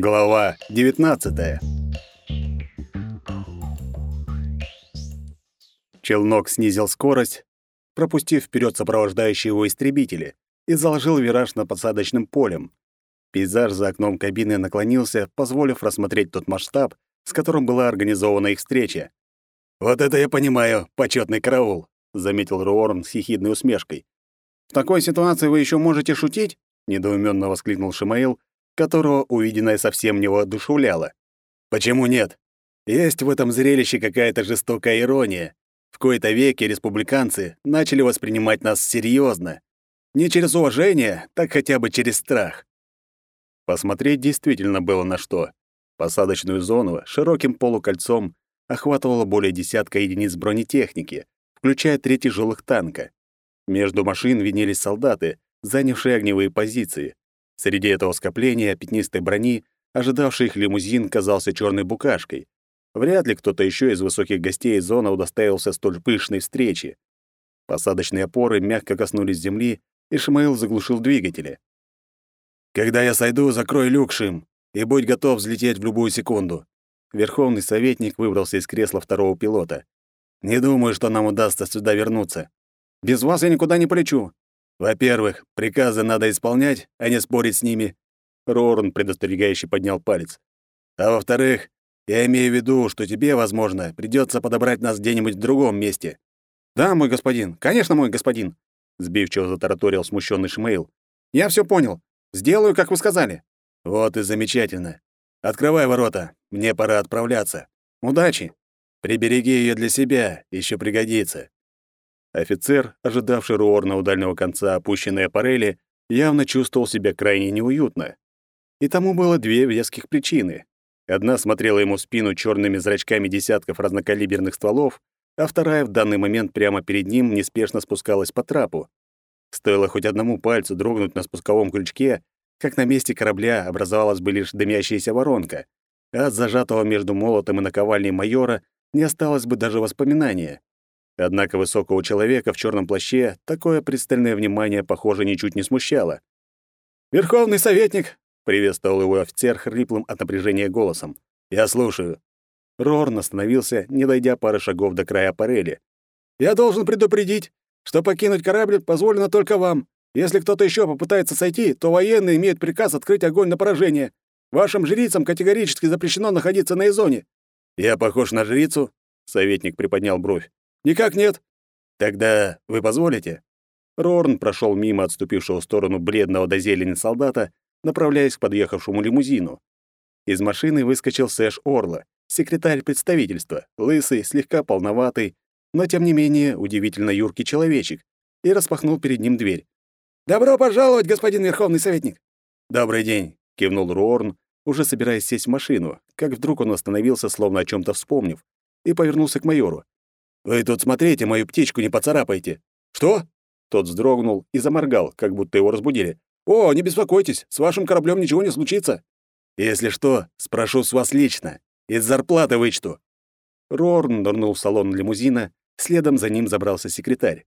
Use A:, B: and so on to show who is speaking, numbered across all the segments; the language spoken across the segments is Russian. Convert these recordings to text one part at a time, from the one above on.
A: Глава 19. Челнок снизил скорость, пропустив вперед сопровождающие его истребители, и заложил вираж над посадочным полем. Пейзаж за окном кабины наклонился, позволив рассмотреть тот масштаб, с которым была организована их встреча. «Вот это я понимаю, почетный караул», — заметил Руорн с хихидной усмешкой. «В такой ситуации вы еще можете шутить?» — недоуменно воскликнул Шимаил, которого увиденное совсем не воодушевляло. «Почему нет? Есть в этом зрелище какая-то жестокая ирония. В кои-то веки республиканцы начали воспринимать нас серьезно. Не через уважение, так хотя бы через страх». Посмотреть действительно было на что. Посадочную зону широким полукольцом охватывало более десятка единиц бронетехники, включая три тяжелых танка. Между машин винились солдаты, занявшие огневые позиции. Среди этого скопления пятнистой брони ожидавший их лимузин казался черной букашкой. Вряд ли кто-то еще из высоких гостей зоны удостоился столь пышной встречи. Посадочные опоры мягко коснулись земли, и Шмаил заглушил двигатели. «Когда я сойду, закрой люк, Шим, и будь готов взлететь в любую секунду». Верховный советник выбрался из кресла второго пилота. «Не думаю, что нам удастся сюда вернуться. Без вас я никуда не полечу. Во-первых, приказы надо исполнять, а не спорить с ними. Рорн предостерегающе поднял палец. А во-вторых, я имею в виду, что тебе, возможно, придется подобрать нас где-нибудь в другом месте. Да, мой господин, конечно, мой господин, сбивчиво затараторил смущенный Шмейл. Я все понял. Сделаю, как вы сказали. Вот и замечательно. Открывай ворота. Мне пора отправляться. Удачи. Прибереги ее для себя, еще пригодится. Офицер, ожидавший Руорна у дальнего конца опущенной аппарели, явно чувствовал себя крайне неуютно. И тому было две веских причины. Одна смотрела ему в спину черными зрачками десятков разнокалиберных стволов, а вторая в данный момент прямо перед ним неспешно спускалась по трапу. Стоило хоть одному пальцу дрогнуть на спусковом крючке, как на месте корабля образовалась бы лишь дымящаяся воронка, а от зажатого между молотом и наковальней майора не осталось бы даже воспоминания. Однако высокого человека в черном плаще такое пристальное внимание, похоже, ничуть не смущало. «Верховный советник!» — приветствовал его офицер хриплым от напряжения голосом. «Я слушаю». Рорн остановился, не дойдя пары шагов до края аппарели. «Я должен предупредить, что покинуть корабль позволено только вам. Если кто-то еще попытается сойти, то военные имеют приказ открыть огонь на поражение. Вашим жрицам категорически запрещено находиться на изоне». «Я похож на жрицу?» — советник приподнял бровь. Никак нет. Тогда вы позволите? Рорн прошел мимо отступившего в сторону бледного до зелени солдата, направляясь к подъехавшему лимузину. Из машины выскочил Сэш Орла, секретарь представительства, лысый, слегка полноватый, но тем не менее удивительно юркий человечек, и распахнул перед ним дверь. «Добро пожаловать, господин Верховный Советник!» «Добрый день!» — кивнул Рорн, уже собираясь сесть в машину, как вдруг он остановился, словно о чем то вспомнив, и повернулся к майору. «Вы тут смотрите, мою птичку не поцарапайте!» «Что?» Тот вздрогнул и заморгал, как будто его разбудили. «О, не беспокойтесь, с вашим кораблем ничего не случится!» «Если что, спрошу с вас лично. Из зарплаты вычту!» Рорн нырнул в салон лимузина, следом за ним забрался секретарь.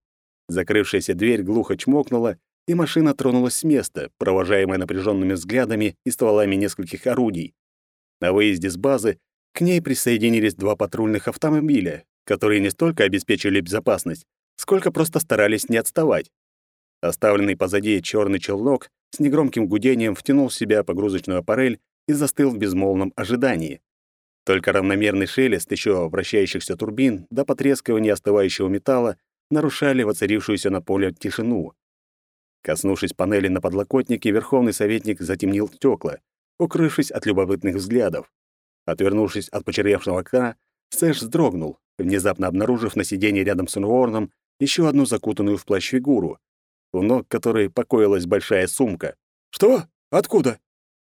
A: Закрывшаяся дверь глухо чмокнула, и машина тронулась с места, провожаемая напряженными взглядами и стволами нескольких орудий. На выезде с базы к ней присоединились два патрульных автомобиля, которые не столько обеспечили безопасность, сколько просто старались не отставать. Оставленный позади черный челнок с негромким гудением втянул в себя погрузочную аппарель и застыл в безмолвном ожидании. Только равномерный шелест еще вращающихся турбин до потрескивания остывающего металла нарушали воцарившуюся на поле тишину. Коснувшись панели на подлокотнике, верховный советник затемнил стекла, укрывшись от любопытных взглядов. Отвернувшись от почерневшего окна, Сэш вздрогнул, внезапно обнаружив на сиденье рядом с Уорном еще одну закутанную в плащ фигуру, у ног которой покоилась большая сумка. «Что? Откуда?»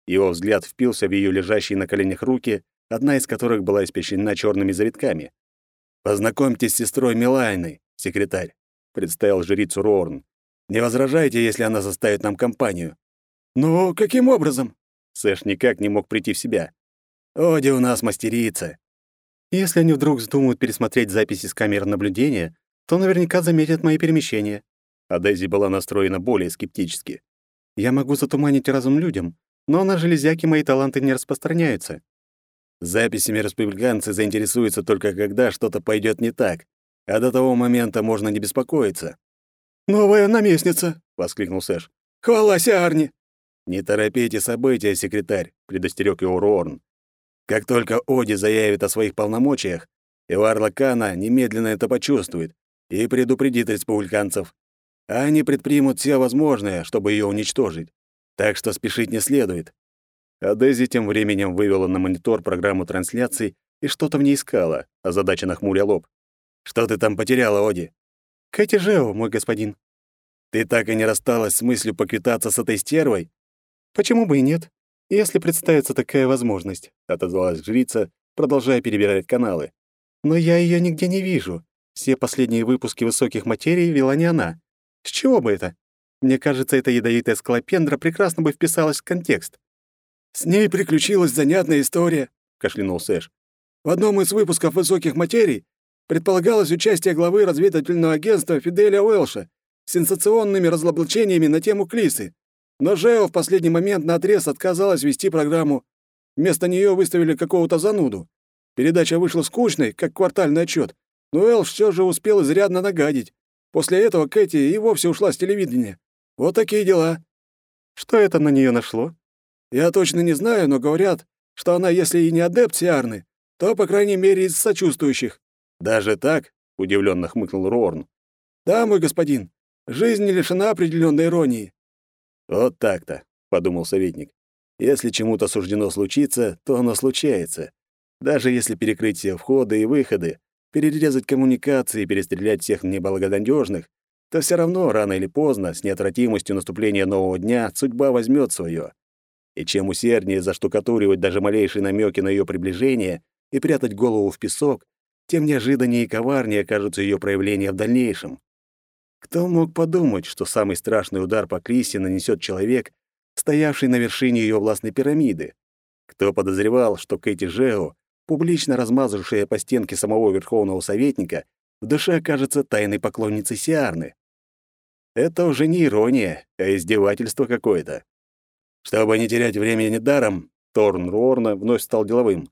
A: Его взгляд впился в ее лежащие на коленях руки, одна из которых была испещрена черными завитками. «Познакомьтесь с сестрой Милайной, секретарь», — представил жрицу Рорн. «Не возражайте, если она составит нам компанию». «Ну, каким образом?» Сэш никак не мог прийти в себя. «Оди у нас мастерица. Если они вдруг вздумают пересмотреть записи с камер наблюдения, то наверняка заметят мои перемещения. А Дейзи была настроена более скептически. Я могу затуманить разум людям, но на железяки мои таланты не распространяются. Записями республиканцы заинтересуются только когда что-то пойдет не так, а до того момента можно не беспокоиться.
B: «Новая наместница!» — воскликнул Сэш. «Хвала Сиарни!»
A: «Не торопите события, секретарь», — предостерег его Руорн. «Как только Оди заявит о своих полномочиях, Эварла Кана немедленно это почувствует и предупредит республиканцев. А они предпримут все возможное, чтобы ее уничтожить. Так что спешить не следует. А Дези тем временем вывела на монитор программу трансляций и что-то в ней искала, а задача нахмуря лоб. «Что ты там потеряла, Оди?»
B: «Кэти Жео, мой господин».
A: «Ты так и не рассталась с мыслью поквитаться с этой стервой?»
B: «Почему бы и нет, если представится такая возможность», — отозвалась жрица, продолжая перебирать каналы. «Но я ее нигде не вижу. Все последние выпуски высоких материй вела не она. С чего бы это? Мне кажется, эта ядовитая скалопендра прекрасно бы вписалась в контекст».
C: «С ней приключилась занятная история», — кашлянул Сэш. «В одном из выпусков «Высоких материй» предполагалось участие главы разведывательного агентства Фиделя Уэлша с сенсационными разоблачениями на тему Клисы. Но Жео в последний момент наотрез отказалась вести программу. Вместо нее выставили какого-то зануду. Передача вышла скучной, как квартальный отчет, но Элш все же успел изрядно нагадить. После этого Кэти и вовсе ушла с телевидения. Вот такие дела.
B: Что это на нее нашло?
C: Я точно не знаю, но говорят, что она, если и не адепт Сиарны, то, по крайней мере, из сочувствующих.
A: Даже так? удивленно хмыкнул Рорн.
C: Да, мой господин. Жизнь не лишена определенной иронии.
A: «Вот так-то», — подумал советник. «Если чему-то суждено случиться, то оно случается. Даже если перекрыть все входы и выходы, перерезать коммуникации и перестрелять всех неблагонадежных, то все равно рано или поздно, с неотвратимостью наступления нового дня, судьба возьмет свое. И чем усерднее заштукатуривать даже малейшие намеки на ее приближение и прятать голову в песок, тем неожиданнее и коварнее окажутся ее проявления в дальнейшем. Кто мог подумать, что самый страшный удар по Крисе нанесет человек, стоявший на вершине ее властной пирамиды? Кто подозревал, что Кэти Жео, публично размазавшая по стенке самого Верховного Советника, в душе окажется тайной поклонницей Сиарны? Это уже не ирония, а издевательство какое-то. Чтобы не терять времени даром, Торн Руорна вновь стал деловым.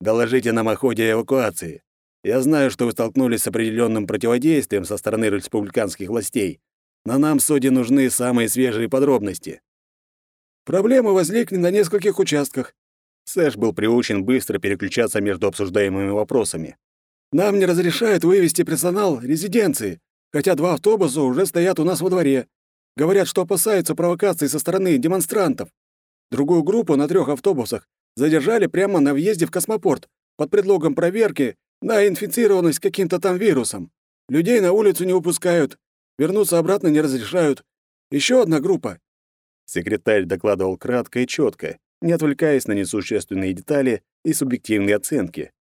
A: «Доложите нам о ходе эвакуации. Я знаю, что вы столкнулись с определенным противодействием со стороны республиканских властей, но нам, судя, нужны самые свежие подробности».
C: Проблемы возникли на нескольких участках.
A: Сэш был приучен быстро переключаться между обсуждаемыми вопросами.
C: «Нам не разрешают вывести персонал резиденции, хотя два автобуса уже стоят у нас во дворе. Говорят, что опасаются провокаций со стороны демонстрантов. Другую группу на трех автобусах задержали прямо на въезде в космопорт под предлогом проверки на инфицированность каким-то там вирусом. Людей на улицу не выпускают, вернуться обратно не разрешают. Еще одна группа.
A: Секретарь докладывал кратко и четко, не отвлекаясь на несущественные детали и субъективные оценки.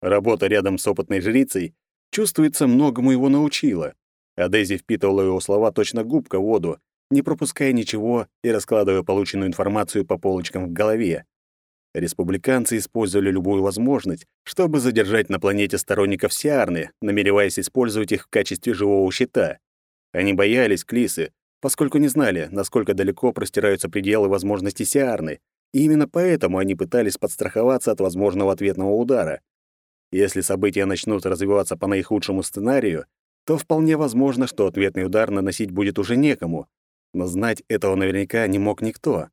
A: Работа рядом с опытной жрицей, чувствуется, многому его научила. А впитывала его слова точно губка в воду, не пропуская ничего и раскладывая полученную информацию по полочкам в голове. Республиканцы использовали любую возможность, чтобы задержать на планете сторонников Сиарны, намереваясь использовать их в качестве живого щита. Они боялись Клисы, поскольку не знали, насколько далеко простираются пределы возможностей Сиарны, и именно поэтому они пытались подстраховаться от возможного ответного удара. Если события начнут развиваться по наихудшему сценарию, то вполне возможно, что ответный удар наносить будет уже некому, но знать этого наверняка не мог никто.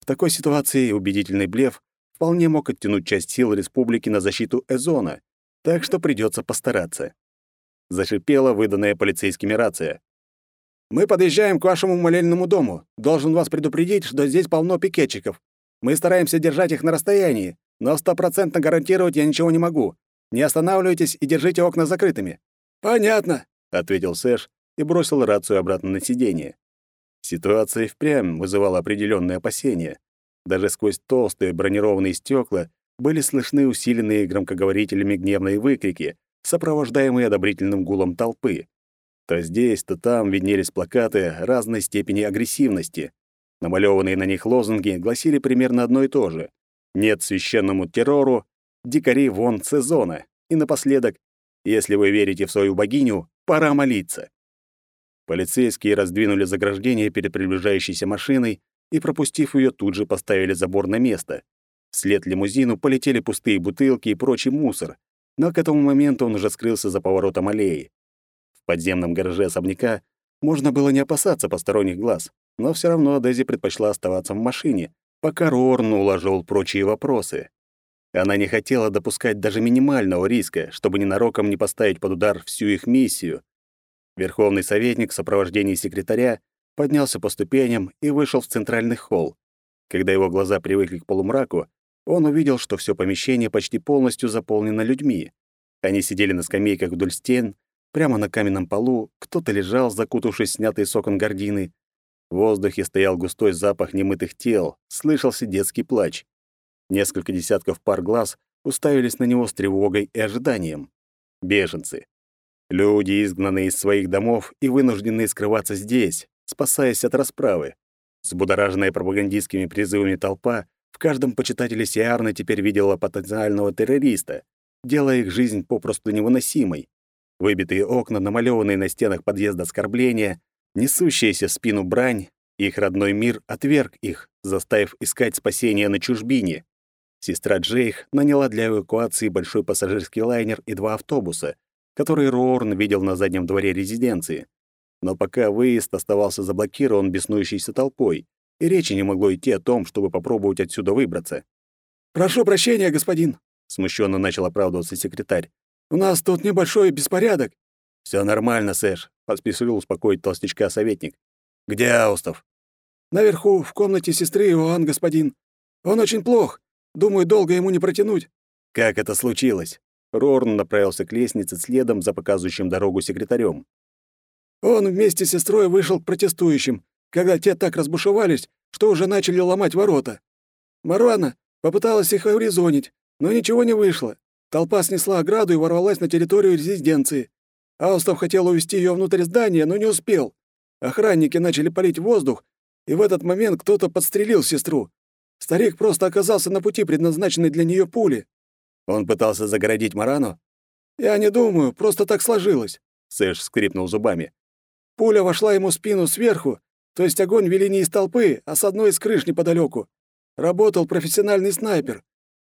A: В такой ситуации убедительный блеф вполне мог оттянуть часть сил республики на защиту Эзона, так что придется постараться. Зашипела выданная полицейскими рация.
C: «Мы подъезжаем к вашему молельному дому. Должен вас предупредить, что здесь полно пикетчиков. Мы стараемся держать их на расстоянии, но стопроцентно гарантировать я ничего не могу. Не останавливайтесь и держите окна закрытыми».
B: «Понятно», —
A: ответил Сэш и бросил рацию обратно на сиденье. Ситуация впрямь вызывала определенные опасения. Даже сквозь толстые бронированные стекла были слышны усиленные громкоговорителями гневные выкрики, сопровождаемые одобрительным гулом толпы. То здесь, то там виднелись плакаты разной степени агрессивности. Намалеванные на них лозунги гласили примерно одно и то же. «Нет священному террору», «Дикари вон сезона» и напоследок «Если вы верите в свою богиню, пора молиться». Полицейские раздвинули заграждение перед приближающейся машиной, и, пропустив ее, тут же поставили забор на место. Вслед лимузину полетели пустые бутылки и прочий мусор, но к этому моменту он уже скрылся за поворотом аллеи. В подземном гараже особняка можно было не опасаться посторонних глаз, но все равно Дэзи предпочла оставаться в машине, пока Рорн уложил прочие вопросы. Она не хотела допускать даже минимального риска, чтобы ненароком не поставить под удар всю их миссию. Верховный советник в сопровождении секретаря поднялся по ступеням и вышел в центральный холл. Когда его глаза привыкли к полумраку, он увидел, что все помещение почти полностью заполнено людьми. Они сидели на скамейках вдоль стен, прямо на каменном полу, кто-то лежал, закутавшись в снятые с окон гардины. В воздухе стоял густой запах немытых тел, слышался детский плач. Несколько десятков пар глаз уставились на него с тревогой и ожиданием. Беженцы. Люди, изгнанные из своих домов и вынужденные скрываться здесь, спасаясь от расправы. Сбудораженная пропагандистскими призывами толпа в каждом почитателе Сиарны теперь видела потенциального террориста, делая их жизнь попросту невыносимой. Выбитые окна, намалеванные на стенах подъезда оскорбления, несущаяся в спину брань, их родной мир отверг их, заставив искать спасения на чужбине. Сестра Джейх наняла для эвакуации большой пассажирский лайнер и два автобуса, которые Роорн видел на заднем дворе резиденции. Но пока выезд оставался заблокирован беснующейся толпой, и речи не могло идти о том, чтобы попробовать отсюда выбраться.
C: «Прошу прощения, господин», — смущенно начал оправдываться секретарь. «У нас тут небольшой беспорядок».
A: Все нормально, Сэш», — поспешил успокоить толстячка советник. «Где Аустов?»
C: «Наверху, в комнате сестры Иоанн, господин. Он очень плох. Думаю, долго ему не протянуть».
A: «Как это случилось?» Рорн направился к лестнице следом за показывающим дорогу секретарем.
C: Он вместе с сестрой вышел к протестующим, когда те так разбушевались, что уже начали ломать ворота. Марвана попыталась их урезонить, но ничего не вышло. Толпа снесла ограду и ворвалась на территорию резиденции. Аустов хотел увести ее внутрь здания, но не успел. Охранники начали палить воздух, и в этот момент кто-то подстрелил сестру. Старик просто оказался на пути предназначенной для нее пули.
A: Он пытался загородить Марану?
C: Я не думаю, просто так сложилось.
A: Сэш скрипнул зубами.
C: Пуля вошла ему в спину сверху, то есть огонь вели не из толпы, а с одной из крыш неподалеку. Работал профессиональный снайпер.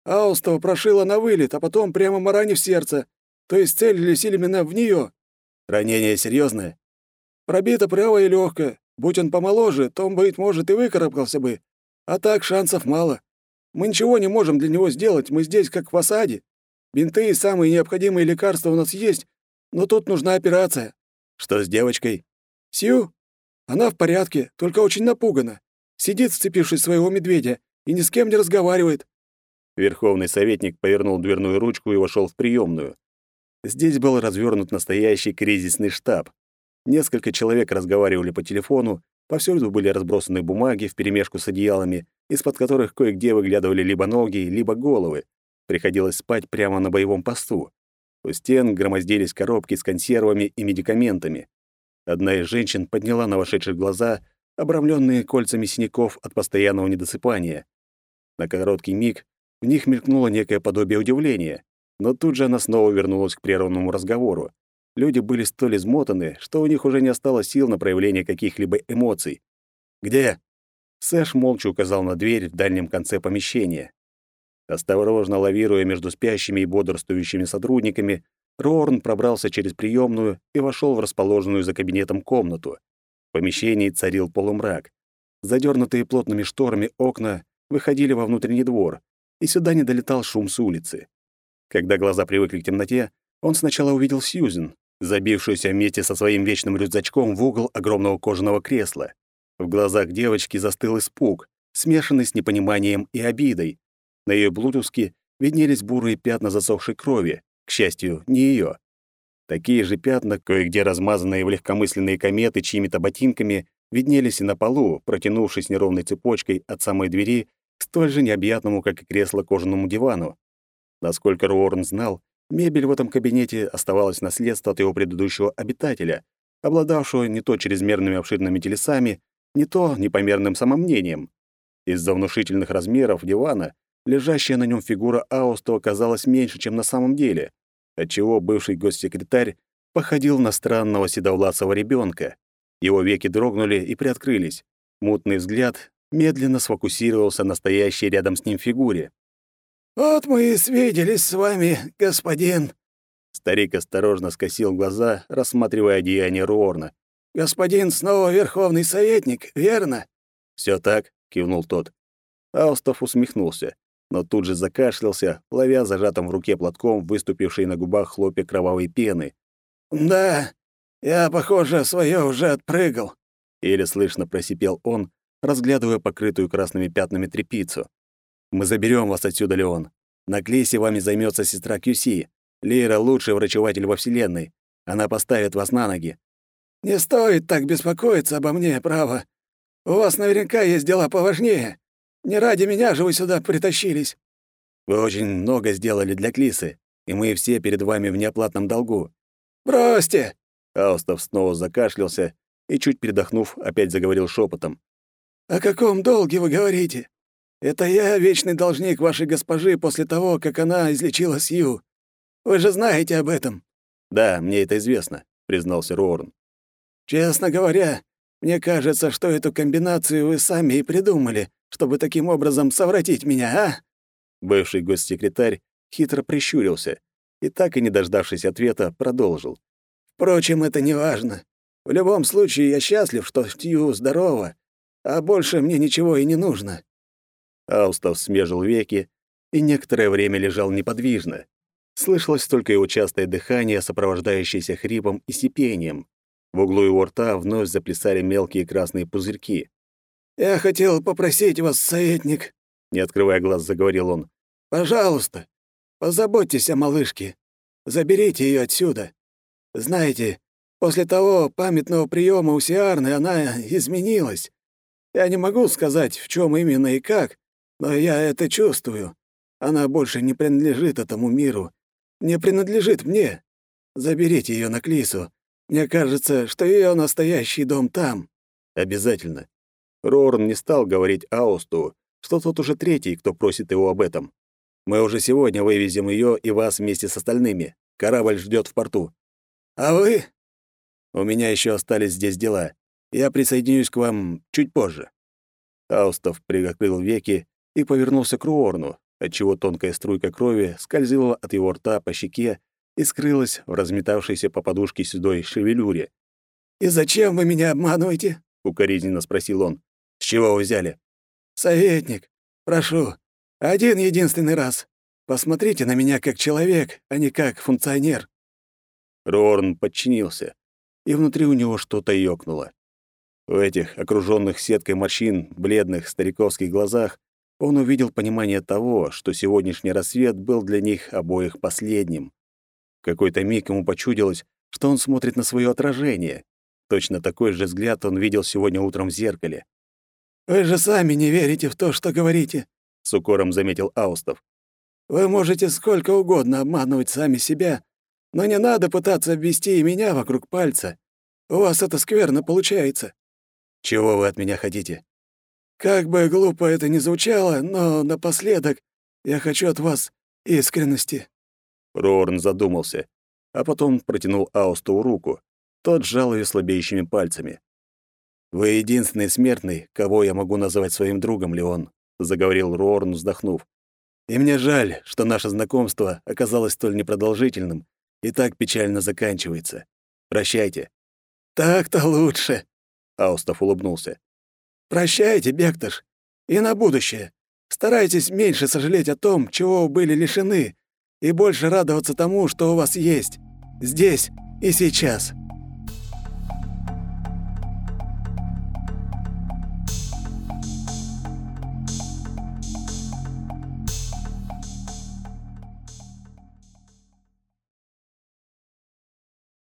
C: Аустова прошила на вылет, а потом прямо Маране в сердце. То есть целились именно в нее.
A: Ранение серьезное?
C: Пробито правое и легкое. Будь он помоложе, то он, быть может, и выкарабкался бы. А так шансов мало. Мы ничего не можем для него сделать, мы здесь как в осаде. Бинты и самые необходимые лекарства у нас есть, но тут нужна операция.
A: Что с девочкой?
C: Сью? Она в порядке, только очень напугана. Сидит, вцепившись в своего медведя, и ни с кем не разговаривает.
A: Верховный советник повернул дверную ручку и вошел в приемную. Здесь был развернут настоящий кризисный штаб. Несколько человек разговаривали по телефону, повсюду были разбросаны бумаги вперемешку с одеялами, из-под которых кое-где выглядывали либо ноги, либо головы. Приходилось спать прямо на боевом посту. У стен громоздились коробки с консервами и медикаментами. Одна из женщин подняла на вошедших глаза, обрамленные кольцами синяков от постоянного недосыпания. На короткий миг в них мелькнуло некое подобие удивления, но тут же она снова вернулась к прерванному разговору. Люди были столь измотаны, что у них уже не осталось сил на проявление каких-либо эмоций. «Где?» Сэш молча указал на дверь в дальнем конце помещения. Осторожно лавируя между спящими и бодрствующими сотрудниками, Рорн пробрался через приемную и вошел в расположенную за кабинетом комнату. В помещении царил полумрак. Задернутые плотными шторами окна выходили во внутренний двор, и сюда не долетал шум с улицы. Когда глаза привыкли к темноте, он сначала увидел Сьюзен, забившуюся вместе со своим вечным рюкзачком в угол огромного кожаного кресла. В глазах девочки застыл испуг, смешанный с непониманием и обидой. На ее блузке виднелись бурые пятна засохшей крови, к счастью, не ее. Такие же пятна, кое-где размазанные в легкомысленные кометы чьими-то ботинками, виднелись и на полу, протянувшись неровной цепочкой от самой двери к столь же необъятному, как и кресло, кожаному дивану. Насколько Руорн знал, мебель в этом кабинете оставалась наследство от его предыдущего обитателя, обладавшего не то чрезмерными обширными телесами, не то непомерным самомнением. Из-за внушительных размеров дивана лежащая на нем фигура Ауста оказалась меньше, чем на самом деле, отчего бывший госсекретарь походил на странного седовласого ребенка. Его веки дрогнули и приоткрылись. Мутный взгляд медленно сфокусировался на стоящей рядом с ним фигуре.
C: «Вот мы и свиделись с вами, господин».
A: Старик осторожно скосил глаза, рассматривая одеяние Руорна.
C: «Господин снова верховный советник, верно?»
A: Все так», — кивнул тот. Аустов усмехнулся, но тут же закашлялся, ловя зажатым в руке платком выступивший на губах хлопья кровавой пены.
C: «Да, я, похоже, свое уже отпрыгал», —
A: еле слышно просипел он, разглядывая покрытую красными пятнами тряпицу. «Мы заберем вас отсюда, Леон. На Клейсе вами займется сестра Кьюси. Лейра — лучший врачеватель во Вселенной. Она поставит вас на ноги».
C: «Не стоит так беспокоиться обо мне, право. У вас наверняка есть дела поважнее. Не ради меня же вы сюда притащились».
A: «Вы очень много сделали для Клисы, и мы все перед вами в неоплатном долгу».
C: «Бросьте!»
A: Аустов снова закашлялся и, чуть передохнув, опять заговорил шепотом.
C: «О каком долге вы говорите? Это я вечный должник вашей госпожи после того, как она излечила Сью. Вы же знаете об этом».
A: «Да, мне это известно», — признался Рорн.
C: «Честно говоря, мне кажется, что эту комбинацию вы сами и придумали, чтобы таким образом совратить меня, а?»
A: Бывший госсекретарь хитро прищурился и, так и не дождавшись ответа, продолжил.
C: «Впрочем, это не важно. В любом случае, я счастлив, что Тью здорова, а больше мне ничего и не нужно».
A: Аустов смежил веки и некоторое время лежал неподвижно. Слышалось только его частое дыхание, сопровождающееся хрипом и сипением. В углу его рта вновь заплясали мелкие красные пузырьки.
C: «Я хотел попросить вас, советник», — не открывая глаз, заговорил он. «Пожалуйста, позаботьтесь о малышке. Заберите ее отсюда. Знаете, после того памятного приема у Сиарны она изменилась. Я не могу сказать, в чем именно и как, но я это чувствую. Она больше не принадлежит этому миру, не принадлежит мне. Заберите ее на Клису. Мне кажется, что ее настоящий дом там.
A: Обязательно. Рорн не стал говорить Аусту, что тот уже третий, кто просит его об этом. Мы уже сегодня вывезем ее и вас вместе с остальными. Корабль ждет в порту.
C: А вы?
A: У меня еще остались здесь дела. Я присоединюсь к вам чуть позже. Аустов прикрыл веки и повернулся к Руорну, отчего тонкая струйка крови скользила от его рта по щеке и скрылась в разметавшейся по подушке седой шевелюре.
C: «И зачем вы меня обманываете?»
A: — укоризненно спросил он. «С чего вы взяли?»
C: «Советник, прошу, один единственный раз. Посмотрите на меня как человек, а не как функционер».
A: Рорн подчинился, и внутри у него что-то ёкнуло. В этих, окружённых сеткой морщин, бледных стариковских глазах он увидел понимание того, что сегодняшний рассвет был для них обоих последним какой-то миг ему почудилось, что он смотрит на свое отражение. Точно такой же взгляд он видел сегодня утром в зеркале.
C: «Вы же сами не верите в то, что говорите», — с укором заметил Аустов. «Вы можете сколько угодно обманывать сами себя, но не надо пытаться обвести и меня вокруг пальца. У вас это скверно получается».
A: «Чего вы от меня хотите?»
C: «Как бы глупо это ни звучало, но напоследок я хочу от вас искренности».
A: Рорн задумался, а потом протянул Аусту руку. Тот сжал ее слабеющими пальцами. «Вы единственный смертный, кого я могу называть своим другом, Леон», — заговорил Рорн, вздохнув. «И мне жаль, что наше знакомство оказалось столь непродолжительным и так печально заканчивается. Прощайте».
C: «Так-то лучше», —
A: Аустов улыбнулся.
C: «Прощайте, Бекташ, и на будущее. Старайтесь меньше сожалеть о том, чего были лишены, и больше радоваться тому, что у вас есть, здесь и сейчас.